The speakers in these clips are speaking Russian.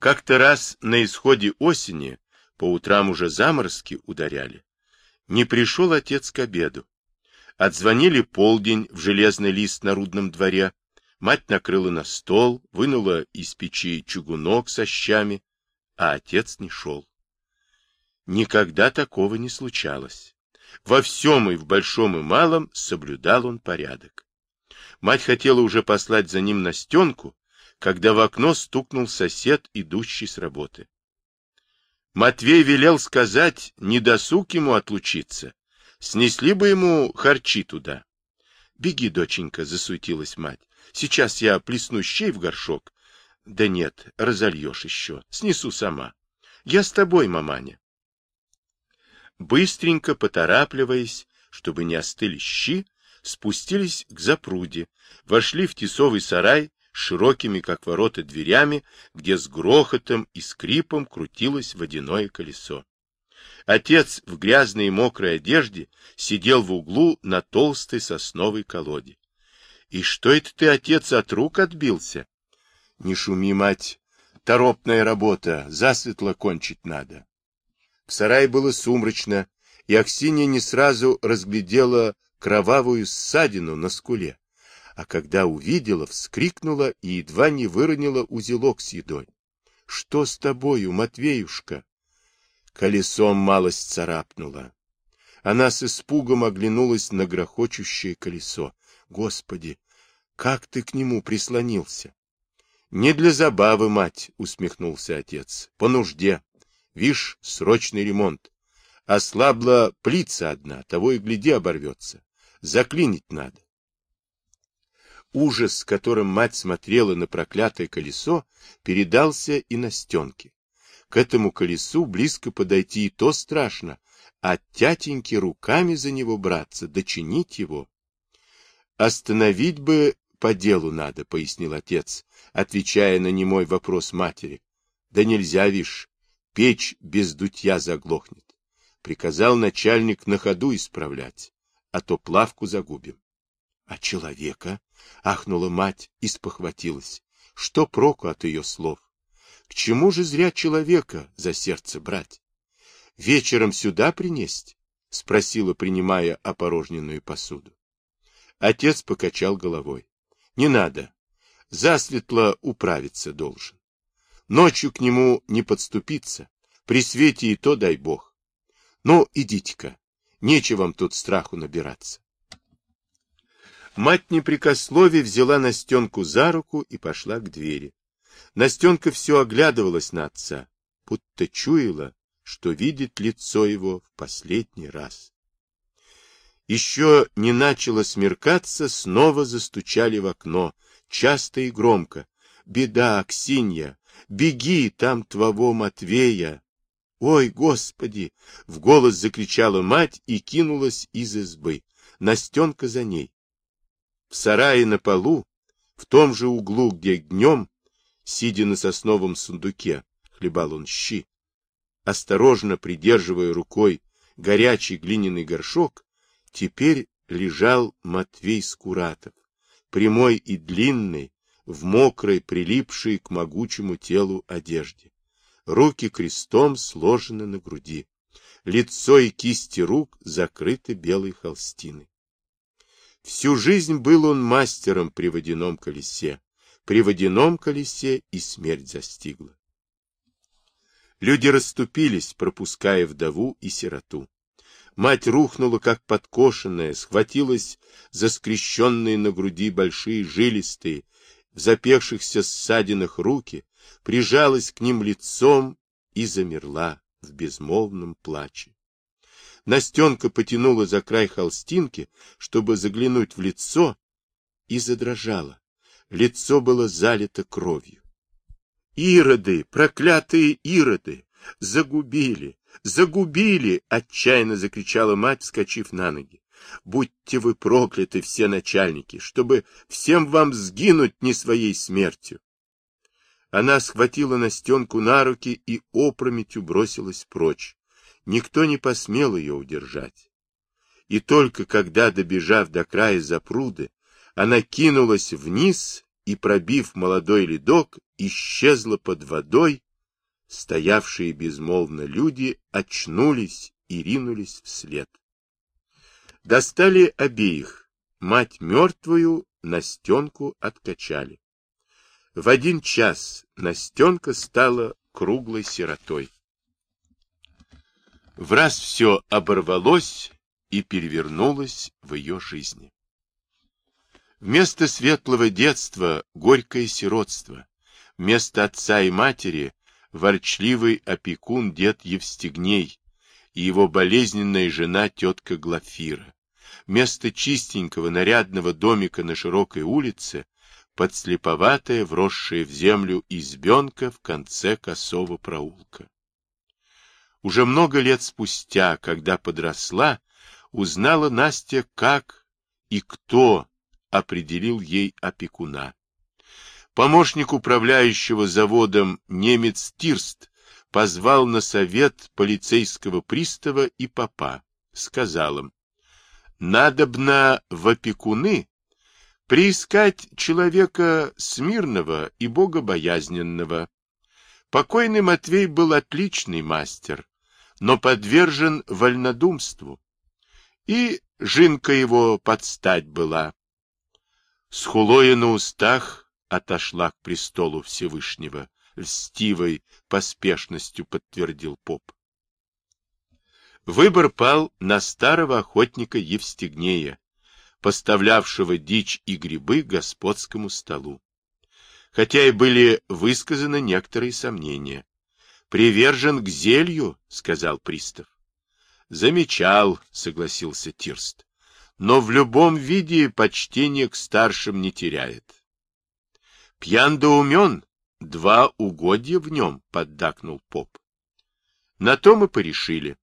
Как-то раз на исходе осени, по утрам уже заморозки ударяли, не пришел отец к обеду. Отзвонили полдень в железный лист на рудном дворе, мать накрыла на стол, вынула из печи чугунок со щами, а отец не шел. Никогда такого не случалось. Во всем и в большом и малом соблюдал он порядок. Мать хотела уже послать за ним Настенку, когда в окно стукнул сосед, идущий с работы. Матвей велел сказать, не досуг ему отлучиться. Снесли бы ему харчи туда. — Беги, доченька, — засуетилась мать. — Сейчас я плесну щей в горшок. — Да нет, разольешь еще. Снесу сама. Я с тобой, маманя. Быстренько поторапливаясь, чтобы не остыли щи, спустились к запруде, вошли в тесовый сарай широкими, как ворота, дверями, где с грохотом и скрипом крутилось водяное колесо. Отец в грязной и мокрой одежде сидел в углу на толстой сосновой колоде. — И что это ты, отец, от рук отбился? — Не шуми, мать, торопная работа, засветло кончить надо. В сарае было сумрачно, и Аксинья не сразу разглядела кровавую ссадину на скуле, а когда увидела, вскрикнула и едва не выронила узелок с едой. — Что с тобою, Матвеюшка? Колесом малость царапнула. Она с испугом оглянулась на грохочущее колесо. Господи, как ты к нему прислонился? — Не для забавы, мать, — усмехнулся отец, — по нужде. Вишь, срочный ремонт. Ослабла плица одна, того и гляди оборвется. Заклинить надо. Ужас, с которым мать смотрела на проклятое колесо, передался и на стенке. К этому колесу близко подойти и то страшно, а тятеньки руками за него браться, дочинить его. Остановить бы по делу надо, пояснил отец, отвечая на немой вопрос матери. Да нельзя, вишь, печь без дутья заглохнет. Приказал начальник на ходу исправлять, а то плавку загубим. — А человека? — ахнула мать и спохватилась. Что проку от ее слов? К чему же зря человека за сердце брать? Вечером сюда принесть? — спросила, принимая опорожненную посуду. Отец покачал головой. — Не надо. Засветло управиться должен. Ночью к нему не подступиться. При свете и то дай бог. Ну, идите-ка. Нечего вам тут страху набираться. Мать непрекословие взяла Настенку за руку и пошла к двери. Настенка все оглядывалась на отца, будто чуяла, что видит лицо его в последний раз. Еще не начало смеркаться, снова застучали в окно, часто и громко. «Беда, Аксинья! Беги, там твоего Матвея! Ой, Господи! В голос закричала мать и кинулась из избы. Настенка за ней. В сарае на полу, в том же углу, где днем, сидя на сосновом сундуке, хлебал он щи, осторожно придерживая рукой горячий глиняный горшок, теперь лежал Матвей Скуратов, прямой и длинный, в мокрой, прилипшей к могучему телу одежде. Руки крестом сложены на груди. Лицо и кисти рук закрыты белой холстиной. Всю жизнь был он мастером при водяном колесе. При водяном колесе и смерть застигла. Люди расступились, пропуская вдову и сироту. Мать рухнула, как подкошенная, схватилась за скрещенные на груди большие жилистые, в запекшихся ссадинах руки, прижалась к ним лицом и замерла в безмолвном плаче. Настенка потянула за край холстинки, чтобы заглянуть в лицо, и задрожала. Лицо было залито кровью. «Ироды, проклятые ироды! Загубили! Загубили!» — отчаянно закричала мать, вскочив на ноги. Будьте вы прокляты, все начальники, чтобы всем вам сгинуть не своей смертью. Она схватила Настенку на руки и опрометью бросилась прочь. Никто не посмел ее удержать. И только когда, добежав до края запруды, она кинулась вниз и, пробив молодой ледок, исчезла под водой Стоявшие безмолвно люди очнулись и ринулись вслед. Достали обеих, мать мертвую, Настенку откачали. В один час Настенка стала круглой сиротой. В раз все оборвалось и перевернулось в ее жизни. Вместо светлого детства — горькое сиротство, вместо отца и матери — ворчливый опекун дед Евстигней и его болезненная жена тетка Глафира. Вместо чистенького нарядного домика на широкой улице подслеповатая, вросшая в землю избенка в конце косого проулка. Уже много лет спустя, когда подросла, узнала Настя, как и кто определил ей опекуна. Помощник управляющего заводом немец Тирст позвал на совет полицейского пристава и попа. Сказал им, надобно в опекуны приискать человека смирного и богобоязненного. Покойный Матвей был отличный мастер, но подвержен вольнодумству. И жинка его подстать была. С хулою на устах отошла к престолу Всевышнего, льстивой поспешностью подтвердил поп. Выбор пал на старого охотника Евстигнея, поставлявшего дичь и грибы господскому столу. Хотя и были высказаны некоторые сомнения. «Привержен к зелью», — сказал пристав. «Замечал», — согласился Тирст. «Но в любом виде почтение к старшим не теряет». «Пьян да умен, два угодья в нем», — поддакнул поп. На то мы порешили.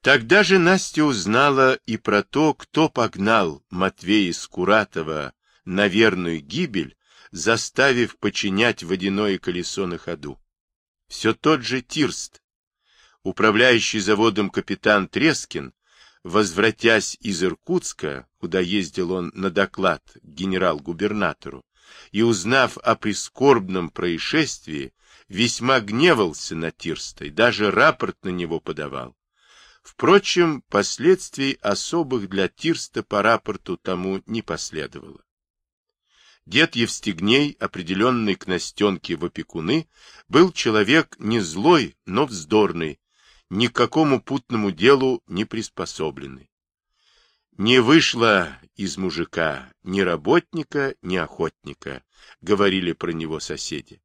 Тогда же Настя узнала и про то, кто погнал Матвея Скуратова на верную гибель, заставив починять водяное колесо на ходу. Все тот же Тирст. Управляющий заводом капитан Трескин, возвратясь из Иркутска, куда ездил он на доклад генерал-губернатору, и узнав о прискорбном происшествии, весьма гневался на Тирста и даже рапорт на него подавал. Впрочем, последствий особых для Тирста по рапорту тому не последовало. Дед Евстигней, определенный к Настенке в опекуны, был человек не злой, но вздорный, ни к какому путному делу не приспособленный. Не вышло из мужика ни работника, ни охотника, говорили про него соседи.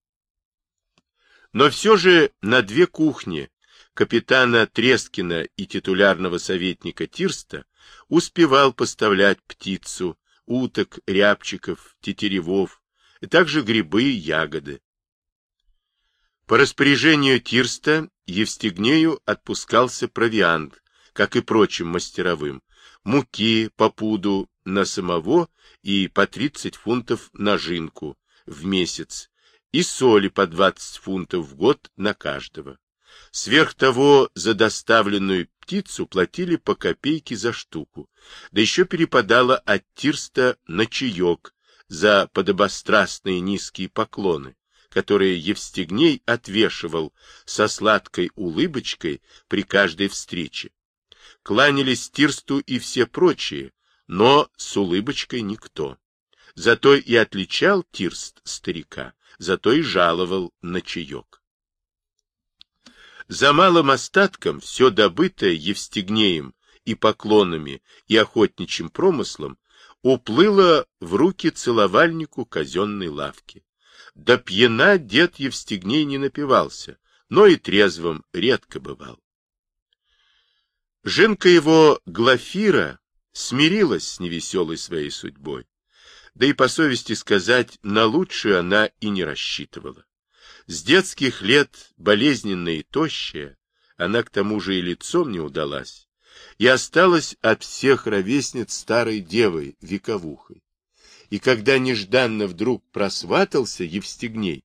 Но все же на две кухни капитана Трескина и титулярного советника Тирста успевал поставлять птицу, уток, рябчиков, тетеревов, и также грибы и ягоды. По распоряжению Тирста Евстигнею отпускался провиант, как и прочим мастеровым, муки по пуду на самого и по 30 фунтов на жинку в месяц, и соли по 20 фунтов в год на каждого. Сверх того, за доставленную птицу платили по копейке за штуку, да еще перепадало от Тирста на чаек за подобострастные низкие поклоны, которые Евстигней отвешивал со сладкой улыбочкой при каждой встрече. Кланялись Тирсту и все прочие, но с улыбочкой никто. Зато и отличал Тирст старика, зато и жаловал на чаек. За малым остатком все добытое Евстигнеем и поклонами, и охотничьим промыслом уплыло в руки целовальнику казенной лавки. До пьяна дед Евстигней не напивался, но и трезвым редко бывал. Женка его Глафира смирилась с невеселой своей судьбой, да и по совести сказать, на лучшее она и не рассчитывала. С детских лет болезненная и тощая, она к тому же и лицом не удалась, и осталась от всех ровесниц старой девой, вековухой. И когда нежданно вдруг просватался Евстигней,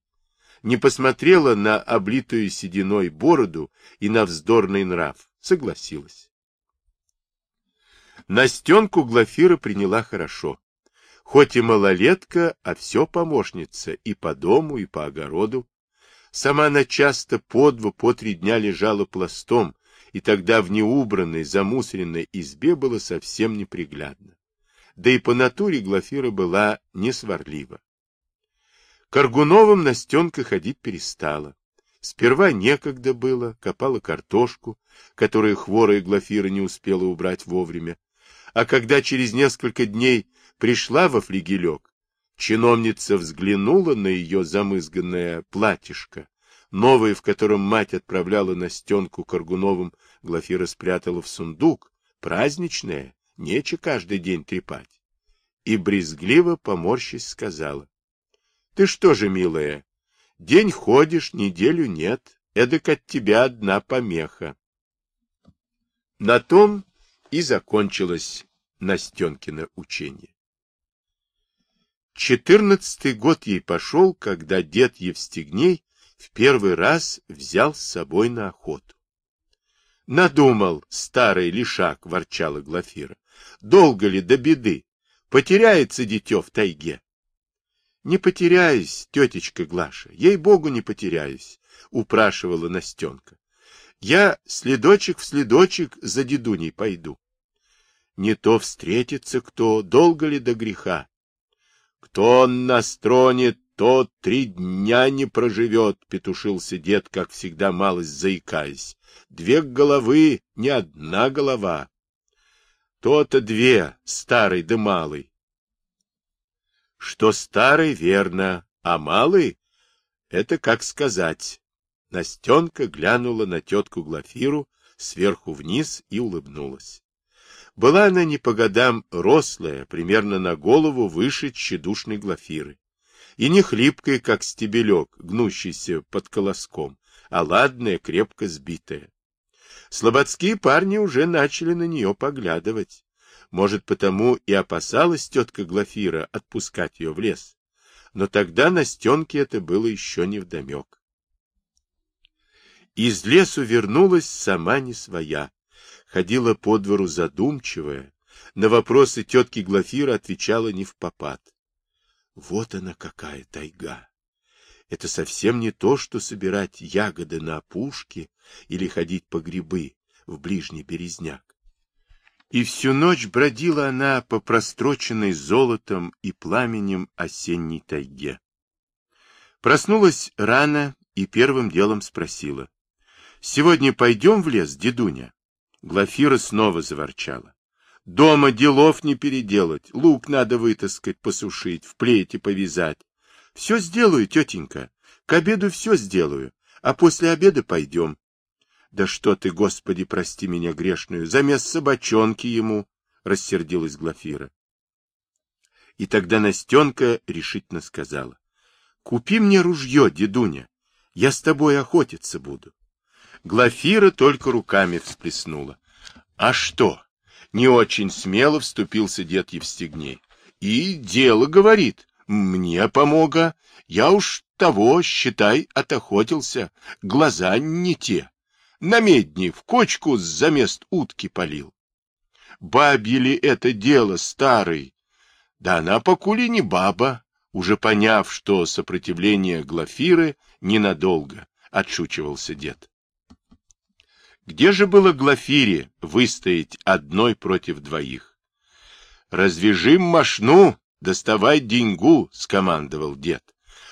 не посмотрела на облитую сединой бороду и на вздорный нрав, согласилась. Настенку Глафира приняла хорошо. Хоть и малолетка, а все помощница и по дому, и по огороду. Сама она часто по два, по три дня лежала пластом, и тогда в неубранной, замусоренной избе было совсем неприглядно. Да и по натуре Глафира была несварлива. К Аргуновым Настенка ходить перестала. Сперва некогда было, копала картошку, которую хворая Глафира не успела убрать вовремя. А когда через несколько дней пришла во флигелек, чиновница взглянула на ее замызганное платьишко, новое, в котором мать отправляла Настенку Каргуновым, Глафира спрятала в сундук, праздничное, нече каждый день трепать. И брезгливо, поморщись, сказала. — Ты что же, милая, день ходишь, неделю нет, эдак от тебя одна помеха. На том и закончилось Настенкино учение. Четырнадцатый год ей пошел, когда дед Евстигней в первый раз взял с собой на охоту. Надумал старый лишак, ворчала Глафира. Долго ли до беды? Потеряется дитё в тайге. Не потеряюсь, тетечка Глаша, ей-богу не потеряюсь, упрашивала Настенка. Я следочек в следочек за дедуней пойду. Не то встретится кто, долго ли до греха. Кто нас тронет, тот три дня не проживет, — петушился дед, как всегда малость заикаясь. Две головы, не одна голова. То-то две, старый да малый. Что старый, верно, а малый — это как сказать. Настенка глянула на тетку Глафиру сверху вниз и улыбнулась. Была она не по годам рослая, примерно на голову выше тщедушной Глафиры и не хлипкая, как стебелек, гнущийся под колоском, а ладная, крепко сбитая. Слободские парни уже начали на нее поглядывать. Может, потому и опасалась тетка Глафира отпускать ее в лес. Но тогда Настенке это было еще не вдомек. Из лесу вернулась сама не своя. Ходила по двору задумчивая. На вопросы тетки Глафира отвечала не в попад. Вот она какая тайга! Это совсем не то, что собирать ягоды на опушке или ходить по грибы в ближний березняк. И всю ночь бродила она по простроченной золотом и пламенем осенней тайге. Проснулась рано и первым делом спросила. — Сегодня пойдем в лес, дедуня? Глафира снова заворчала. Дома делов не переделать, лук надо вытаскать, посушить, в плети повязать. Все сделаю, тетенька, к обеду все сделаю, а после обеда пойдем. Да что ты, Господи, прости меня грешную, замес собачонки ему, рассердилась Глафира. И тогда Настенка решительно сказала, купи мне ружье, дедуня, я с тобой охотиться буду. Глафира только руками всплеснула. А что? Не очень смело вступился дед Евстигней. И дело говорит. Мне помога. Я уж того, считай, отохотился. Глаза не те. На медни в кочку за мест утки полил. Бабье ли это дело, старый? Да она покули не баба, уже поняв, что сопротивление Глафиры ненадолго, отшучивался дед. Где же было Глафире выстоять одной против двоих? «Развяжи мошну, доставай деньгу», — скомандовал дед.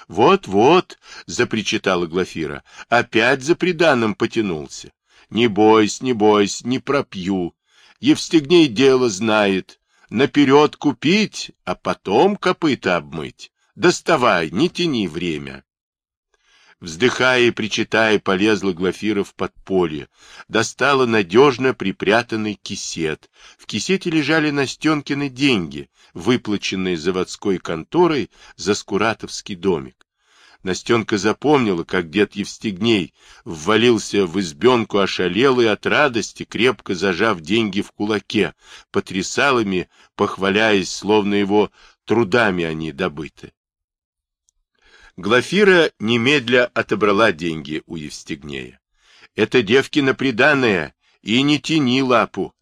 «Вот-вот», — запричитала Глафира, — «опять за приданым потянулся. Не бойся, не бойся, не пропью. Евстигней дело знает. Наперед купить, а потом копыта обмыть. Доставай, не тяни время». Вздыхая и причитая, полезла Глафира в подполье. Достала надежно припрятанный кисет. В кисете лежали Настенкины деньги, выплаченные заводской конторой за скуратовский домик. Настенка запомнила, как дед Евстигней ввалился в избенку ошалелый от радости, крепко зажав деньги в кулаке, потрясал ими, похваляясь, словно его трудами они добыты. Глафира немедля отобрала деньги у Евстигнея. Это девкина приданное, и не тяни лапу.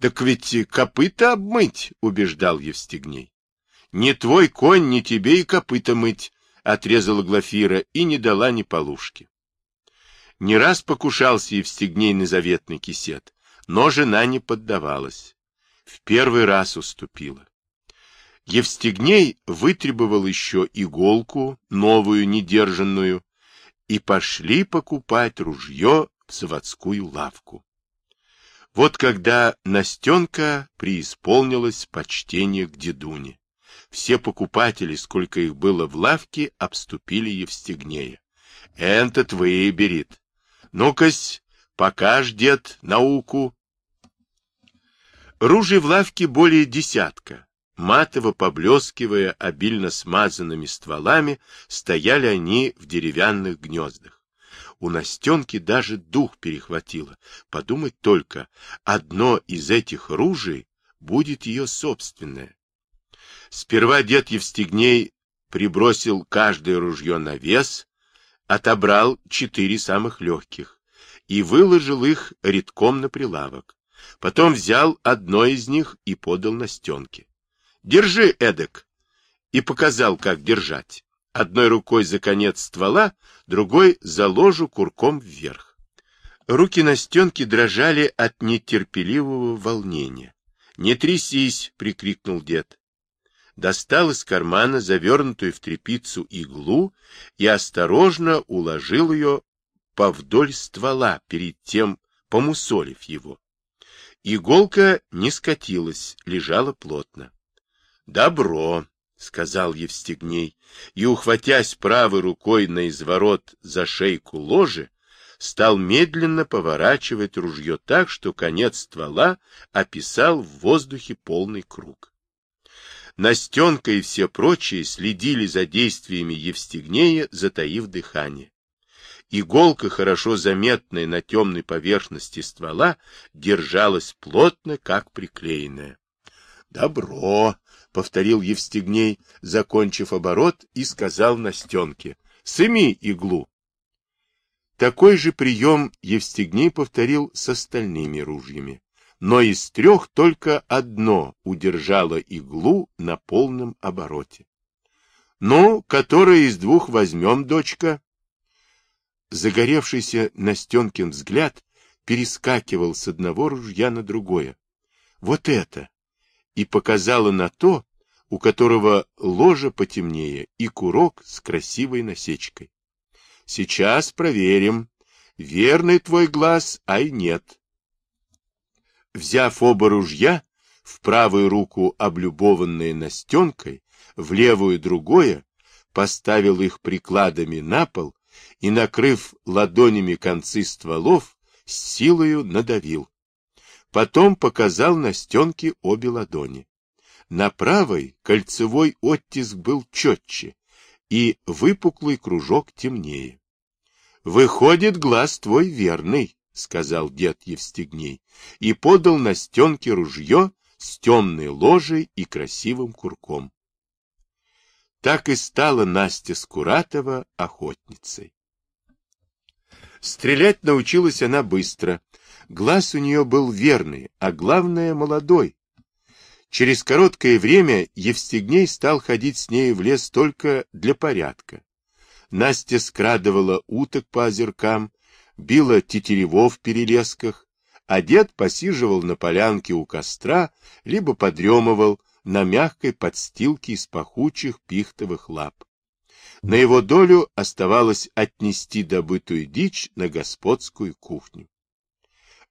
Так ведь копыта обмыть, убеждал Евстигней. Не твой конь, не тебе и копыта мыть, отрезала Глафира и не дала ни полушки. Не раз покушался Евстигней на заветный кисет, но жена не поддавалась. В первый раз уступила. Евстигней вытребовал еще иголку, новую, недержанную, и пошли покупать ружье в заводскую лавку. Вот когда Настенка преисполнилась почтение к дедуне. Все покупатели, сколько их было в лавке, обступили Евстигнея. «Энтот выберет. Ну-кась, покаж, дед, науку». Ружей в лавке более десятка. Матово поблескивая обильно смазанными стволами, стояли они в деревянных гнездах. У Настенки даже дух перехватило. Подумать только, одно из этих ружей будет ее собственное. Сперва дед Евстигней прибросил каждое ружье на вес, отобрал четыре самых легких и выложил их редком на прилавок. Потом взял одно из них и подал Настенке. «Держи, эдак!» и показал, как держать. Одной рукой за конец ствола, другой за ложу курком вверх. Руки Настенки дрожали от нетерпеливого волнения. «Не трясись!» — прикрикнул дед достал из кармана завернутую в тряпицу иглу и осторожно уложил ее повдоль ствола, перед тем помусолив его. Иголка не скатилась, лежала плотно. — Добро, — сказал Евстигней, и, ухватясь правой рукой на изворот за шейку ложи, стал медленно поворачивать ружье так, что конец ствола описал в воздухе полный круг. Настенка и все прочие следили за действиями Евстигнея, затаив дыхание. Иголка, хорошо заметная на темной поверхности ствола, держалась плотно, как приклеенная. — Добро, — повторил Евстигней, закончив оборот, и сказал Настенке. — Сыми иглу. Такой же прием Евстигней повторил с остальными ружьями но из трех только одно удержало иглу на полном обороте. — Ну, которое из двух возьмем, дочка? Загоревшийся Настенкин взгляд перескакивал с одного ружья на другое. — Вот это! И показала на то, у которого ложа потемнее и курок с красивой насечкой. — Сейчас проверим, верный твой глаз, ай нет. Взяв оба ружья, в правую руку облюбованные Настенкой, в левую другое, поставил их прикладами на пол и, накрыв ладонями концы стволов, с силою надавил. Потом показал Настенке обе ладони. На правой кольцевой оттиск был четче, и выпуклый кружок темнее. Выходит, глаз твой верный, — сказал дед Евстигней, и подал на стенке ружье с темной ложей и красивым курком. Так и стала Настя Скуратова охотницей. Стрелять научилась она быстро. Глаз у нее был верный, а главное — молодой. Через короткое время Евстигней стал ходить с ней в лес только для порядка. Настя скрадывала уток по озеркам, била тетерево в перелесках, а дед посиживал на полянке у костра, либо подремывал на мягкой подстилке из пахучих пихтовых лап. На его долю оставалось отнести добытую дичь на господскую кухню.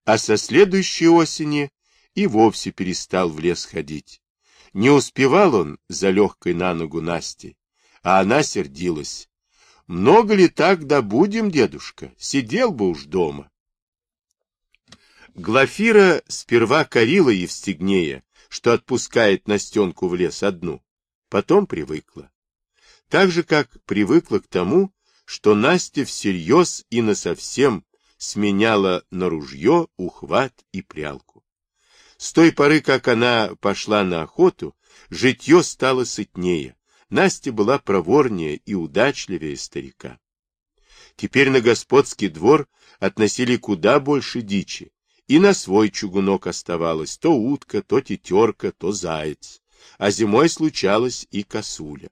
А со следующей осени и вовсе перестал в лес ходить. Не успевал он за легкой на ногу Насти, а она сердилась. Много ли так добудем, дедушка? Сидел бы уж дома. Глафира сперва корила Евстигнея, что отпускает Настенку в лес одну, потом привыкла. Так же, как привыкла к тому, что Настя всерьез и насовсем сменяла на ружье, ухват и прялку. С той поры, как она пошла на охоту, житье стало сытнее, Настя была проворнее и удачливее старика. Теперь на господский двор относили куда больше дичи, и на свой чугунок оставалось то утка, то тетерка, то заяц, а зимой случалось и косуля.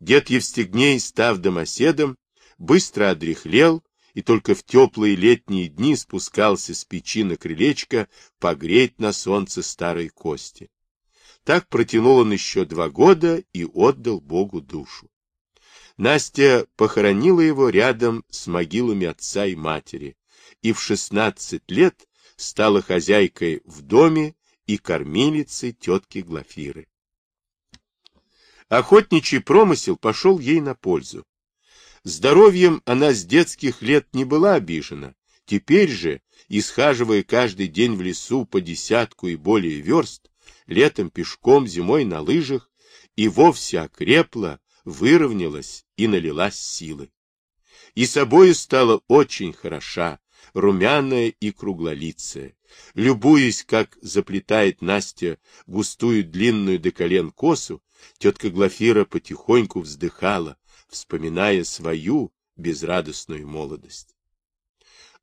Дед Евстигней, став домоседом, быстро одряхлел и только в теплые летние дни спускался с печи на крылечко погреть на солнце старой кости. Так протянул он еще два года и отдал Богу душу. Настя похоронила его рядом с могилами отца и матери, и в шестнадцать лет стала хозяйкой в доме и кормилицей тетки Глафиры. Охотничий промысел пошел ей на пользу. Здоровьем она с детских лет не была обижена. Теперь же, исхаживая каждый день в лесу по десятку и более верст, летом пешком, зимой на лыжах, и вовсе окрепла, выровнялась и налилась силой. И собою стала очень хороша, румяная и круглолицая. Любуясь, как заплетает Настя густую длинную до колен косу, тетка Глафира потихоньку вздыхала, вспоминая свою безрадостную молодость.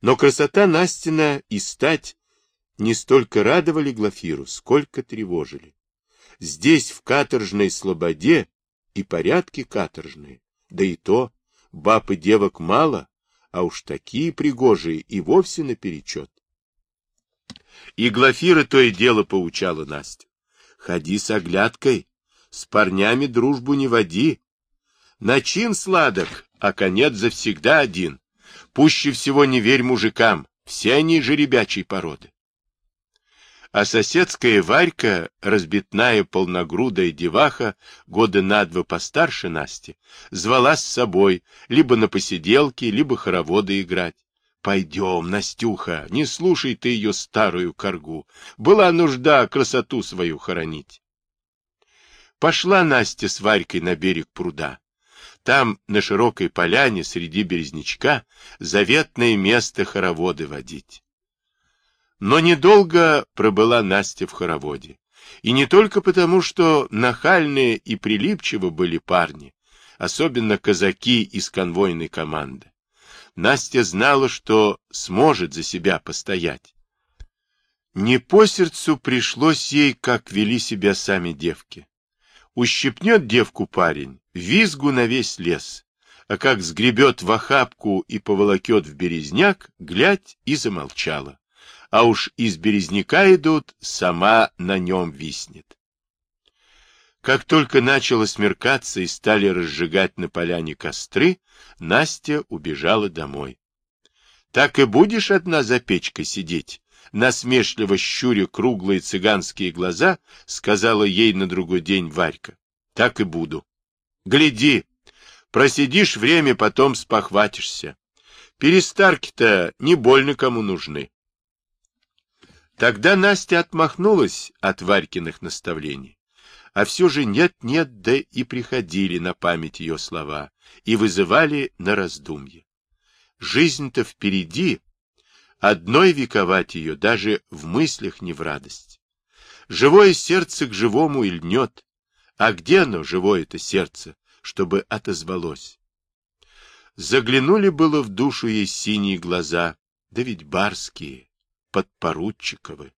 Но красота Настина и стать не столько радовали Глафиру, сколько тревожили. Здесь, в каторжной слободе, и порядки каторжные, да и то, баб и девок мало, а уж такие пригожие и вовсе наперечет. И Глафира то и дело поучала Настю. Ходи с оглядкой, с парнями дружбу не води. Начин сладок, а конец завсегда один. Пуще всего не верь мужикам, все они жеребячей породы. А соседская Варька, разбитная полногрудая деваха, года на два постарше Насти, звала с собой либо на посиделки, либо хороводы играть. Пойдем, Настюха, не слушай ты ее старую коргу. Была нужда красоту свою хоронить. Пошла Настя с Варькой на берег пруда. Там, на широкой поляне, среди березнячка, заветное место хороводы водить. Но недолго пробыла Настя в хороводе. И не только потому, что нахальные и прилипчивы были парни, особенно казаки из конвойной команды. Настя знала, что сможет за себя постоять. Не по сердцу пришлось ей, как вели себя сами девки. Ущипнет девку парень, визгу на весь лес, а как сгребет в охапку и поволокет в березняк, глядь и замолчала а уж из березняка идут, сама на нем виснет. Как только начало смеркаться и стали разжигать на поляне костры, Настя убежала домой. — Так и будешь одна за печкой сидеть? Насмешливо щуря круглые цыганские глаза, сказала ей на другой день Варька. — Так и буду. — Гляди, просидишь время, потом спохватишься. Перестарки-то не больно кому нужны. Тогда Настя отмахнулась от Варькиных наставлений. А все же нет-нет, да и приходили на память ее слова и вызывали на раздумье. Жизнь-то впереди, одной вековать ее даже в мыслях не в радость. Живое сердце к живому и льнет, а где оно, живое-то сердце, чтобы отозвалось? Заглянули было в душу ей синие глаза, да ведь барские, подпоручиковы.